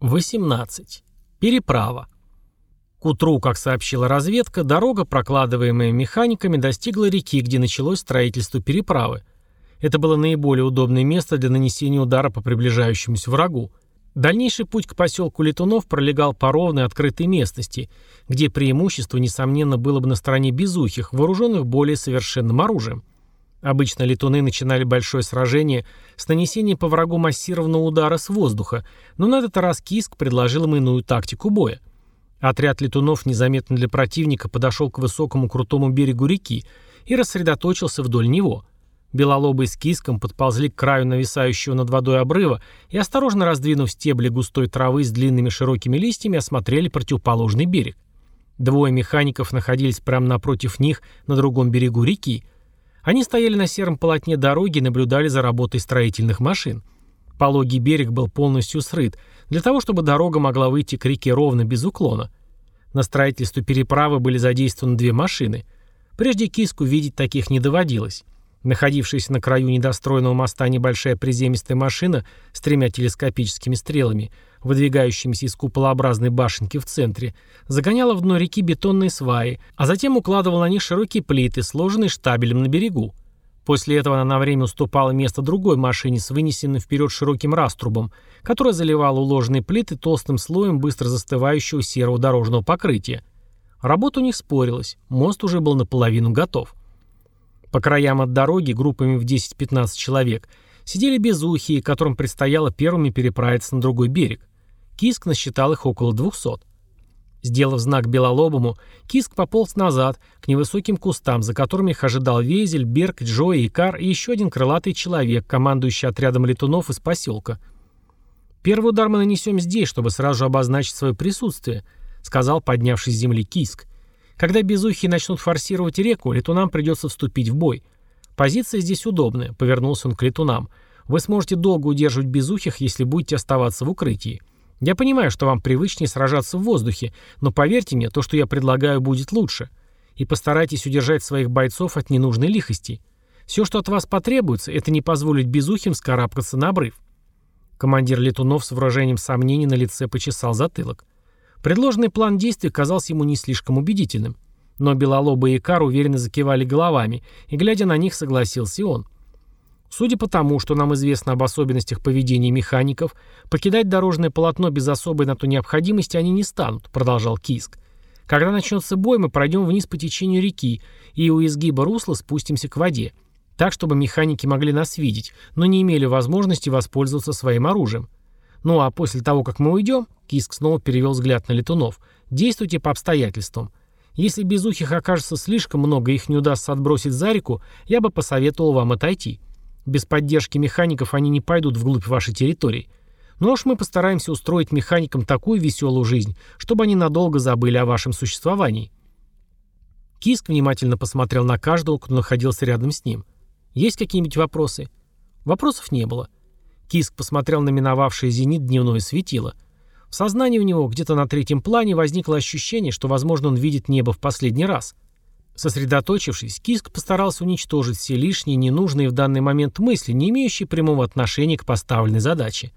18. Переправа. К утру, как сообщила разведка, дорога, прокладываемая механиками, достигла реки, где началось строительство переправы. Это было наиболее удобное место для нанесения удара по приближающемуся врагу. Дальнейший путь к поселку Летунов пролегал по ровной открытой местности, где преимущество, несомненно, было бы на стороне безухих, вооруженных более совершенным оружием. Обычно летуны начинали большое сражение с нанесением по врагу массированного удара с воздуха, но на этот раз Киск предложил им иную тактику боя. Отряд летунов незаметно для противника подошел к высокому крутому берегу реки и рассредоточился вдоль него. Белолобые с Киском подползли к краю нависающего над водой обрыва и, осторожно раздвинув стебли густой травы с длинными широкими листьями, осмотрели противоположный берег. Двое механиков находились прямо напротив них на другом берегу реки – они стояли на сером полотне дороги и наблюдали за работой строительных машин. Пологий берег был полностью срыт, для того, чтобы дорога могла выйти к реке ровно без уклона. На строительство переправы были задействованы две машины. Прежде Киску видеть таких не доводилось. Находившаяся на краю недостроенного моста небольшая приземистая машина с тремя телескопическими стрелами, выдвигающимися из куполообразной башенки в центре, загоняла в дно реки бетонные сваи, а затем укладывала на них широкие плиты, сложенные штабелем на берегу. После этого она на время уступала место другой машине с вынесенным вперед широким раструбом, которая заливала уложенные плиты толстым слоем быстро застывающего серого дорожного покрытия. Работа у них спорилась, мост уже был наполовину готов. По краям от дороги, группами в 10-15 человек, сидели безухие, которым предстояло первыми переправиться на другой берег. Киск насчитал их около 200. Сделав знак белолобому, Киск пополз назад, к невысоким кустам, за которыми их ожидал Везель, Берг, Джо, Икар и еще один крылатый человек, командующий отрядом летунов из поселка. «Первый удар мы нанесем здесь, чтобы сразу обозначить свое присутствие», сказал поднявшись с земли Киск. Когда безухие начнут форсировать реку, летунам придется вступить в бой. Позиция здесь удобная, повернулся он к летунам. Вы сможете долго удерживать безухих, если будете оставаться в укрытии. Я понимаю, что вам привычнее сражаться в воздухе, но поверьте мне, то, что я предлагаю, будет лучше. И постарайтесь удержать своих бойцов от ненужной лихости. Все, что от вас потребуется, это не позволить безухим скарабкаться на обрыв. Командир летунов с выражением сомнений на лице почесал затылок. Предложенный план действий казался ему не слишком убедительным. Но Белолоба и Икар уверенно закивали головами, и, глядя на них, согласился он. Судя по тому, что нам известно об особенностях поведения механиков, покидать дорожное полотно без особой на то необходимости они не станут, продолжал Киск. Когда начнется бой, мы пройдем вниз по течению реки и у изгиба русла спустимся к воде, так, чтобы механики могли нас видеть, но не имели возможности воспользоваться своим оружием. Ну а после того, как мы уйдем, Киск снова перевел взгляд на летунов, действуйте по обстоятельствам. Если безухих окажется слишком много и их не удастся отбросить за реку, я бы посоветовал вам отойти. Без поддержки механиков они не пойдут вглубь вашей территории. Ну уж мы постараемся устроить механикам такую веселую жизнь, чтобы они надолго забыли о вашем существовании. Киск внимательно посмотрел на каждого, кто находился рядом с ним. Есть какие-нибудь вопросы? Вопросов не было. Киск посмотрел на миновавшее зенит дневное светило. В сознании у него где-то на третьем плане возникло ощущение, что, возможно, он видит небо в последний раз. Сосредоточившись, Киск постарался уничтожить все лишние, ненужные в данный момент мысли, не имеющие прямого отношения к поставленной задаче.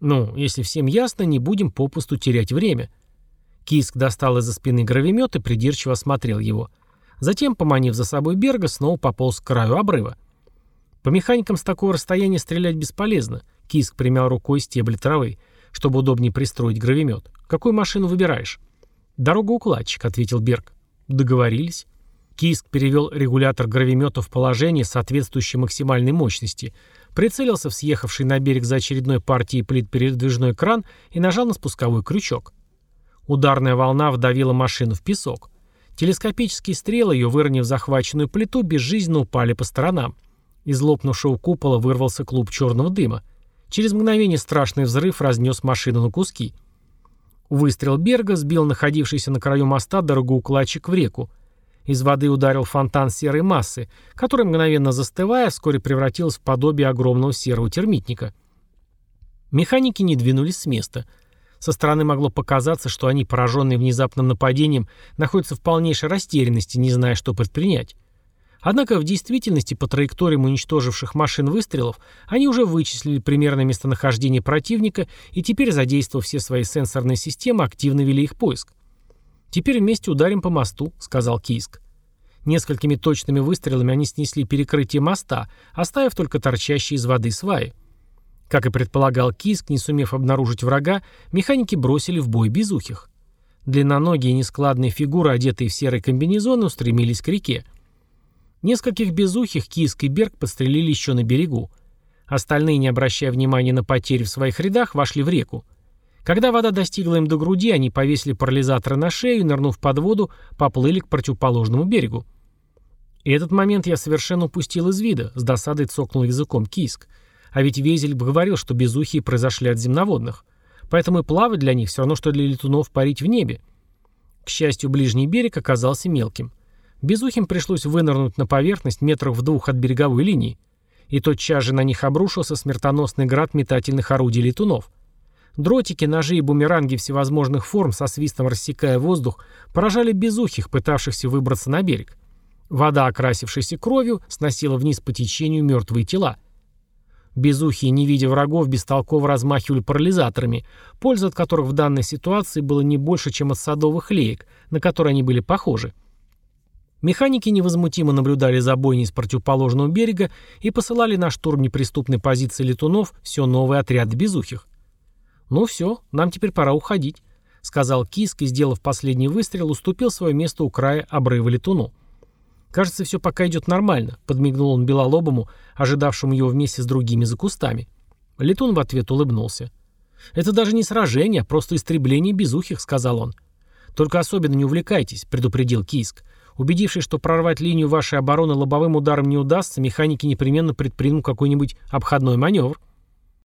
Ну, если всем ясно, не будем попусту терять время. Киск достал из-за спины гравимет и придирчиво осмотрел его. Затем, поманив за собой Берга, снова пополз к краю обрыва. По механикам с такого расстояния стрелять бесполезно. Киск примял рукой стебли травы, чтобы удобнее пристроить гравимет. «Какую машину выбираешь?» «Дорога-укладчик», — ответил Берг. «Договорились». Киск перевел регулятор гравимета в положение, соответствующее максимальной мощности, прицелился в съехавший на берег за очередной партией плит передвижной кран и нажал на спусковой крючок. Ударная волна вдавила машину в песок. Телескопические стрелы, ее выронив захваченную плиту, безжизненно упали по сторонам. Из лопнувшего купола вырвался клуб черного дыма. Через мгновение страшный взрыв разнес машину на куски. Выстрел Берга сбил находившийся на краю моста дорогоукладчик в реку. Из воды ударил фонтан серой массы, который, мгновенно застывая, вскоре превратился в подобие огромного серого термитника. Механики не двинулись с места. Со стороны могло показаться, что они, пораженные внезапным нападением, находятся в полнейшей растерянности, не зная, что предпринять. Однако в действительности по траекториям уничтоживших машин выстрелов они уже вычислили примерное местонахождение противника и теперь, задействовав все свои сенсорные системы, активно вели их поиск. «Теперь вместе ударим по мосту», — сказал Кийск. Несколькими точными выстрелами они снесли перекрытие моста, оставив только торчащие из воды сваи. Как и предполагал Киск, не сумев обнаружить врага, механики бросили в бой безухих. Длинноногие нескладные фигуры, одетые в серые комбинезоны, устремились к реке. Нескольких безухих Киск и Берг подстрелили еще на берегу. Остальные, не обращая внимания на потери в своих рядах, вошли в реку. Когда вода достигла им до груди, они повесили парализаторы на шею и, нырнув под воду, поплыли к противоположному берегу. И этот момент я совершенно упустил из вида, с досадой цокнул языком Киск. А ведь Везель говорил, что безухие произошли от земноводных. Поэтому и плавать для них все равно, что для летунов парить в небе. К счастью, ближний берег оказался мелким. Безухим пришлось вынырнуть на поверхность метров в двух от береговой линии. И тотчас же на них обрушился смертоносный град метательных орудий летунов. Дротики, ножи и бумеранги всевозможных форм, со свистом рассекая воздух, поражали безухих, пытавшихся выбраться на берег. Вода, окрасившаяся кровью, сносила вниз по течению мертвые тела. Безухие, не видя врагов, бестолково размахивали парализаторами, польза от которых в данной ситуации было не больше, чем от садовых леек, на которые они были похожи. Механики невозмутимо наблюдали за бойней с противоположного берега и посылали на штурм неприступной позиции летунов все новые отряды безухих. «Ну все, нам теперь пора уходить», — сказал Киск и, сделав последний выстрел, уступил свое место у края обрыва летуну. «Кажется, все пока идет нормально», — подмигнул он белолобому, ожидавшему его вместе с другими за кустами. Летун в ответ улыбнулся. «Это даже не сражение, а просто истребление безухих», — сказал он. «Только особенно не увлекайтесь», — предупредил Киск. «Убедившись, что прорвать линию вашей обороны лобовым ударом не удастся, механики непременно предпримут какой-нибудь обходной маневр».